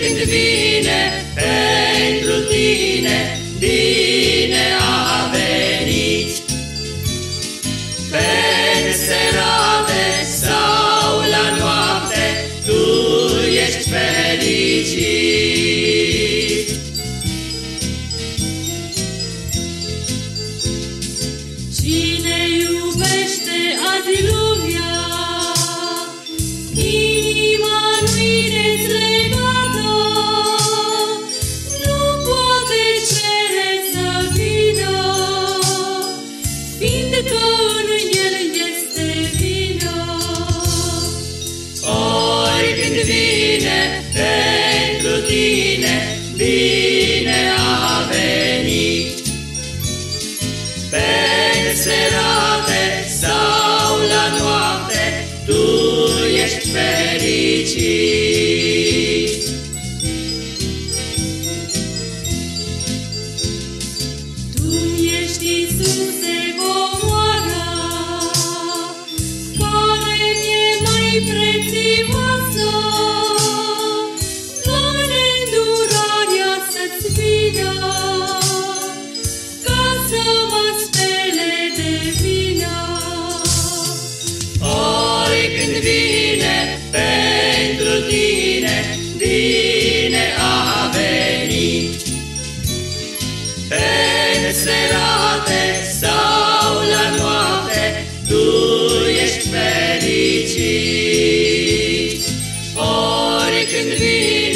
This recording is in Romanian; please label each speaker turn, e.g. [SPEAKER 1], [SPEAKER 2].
[SPEAKER 1] când vine pentru tine, bine a venit. Pe serate sau la noapte, tu ești fericit.
[SPEAKER 2] Cine iubește azi lumea, inima lui
[SPEAKER 1] tu ești fericit, oricând vine.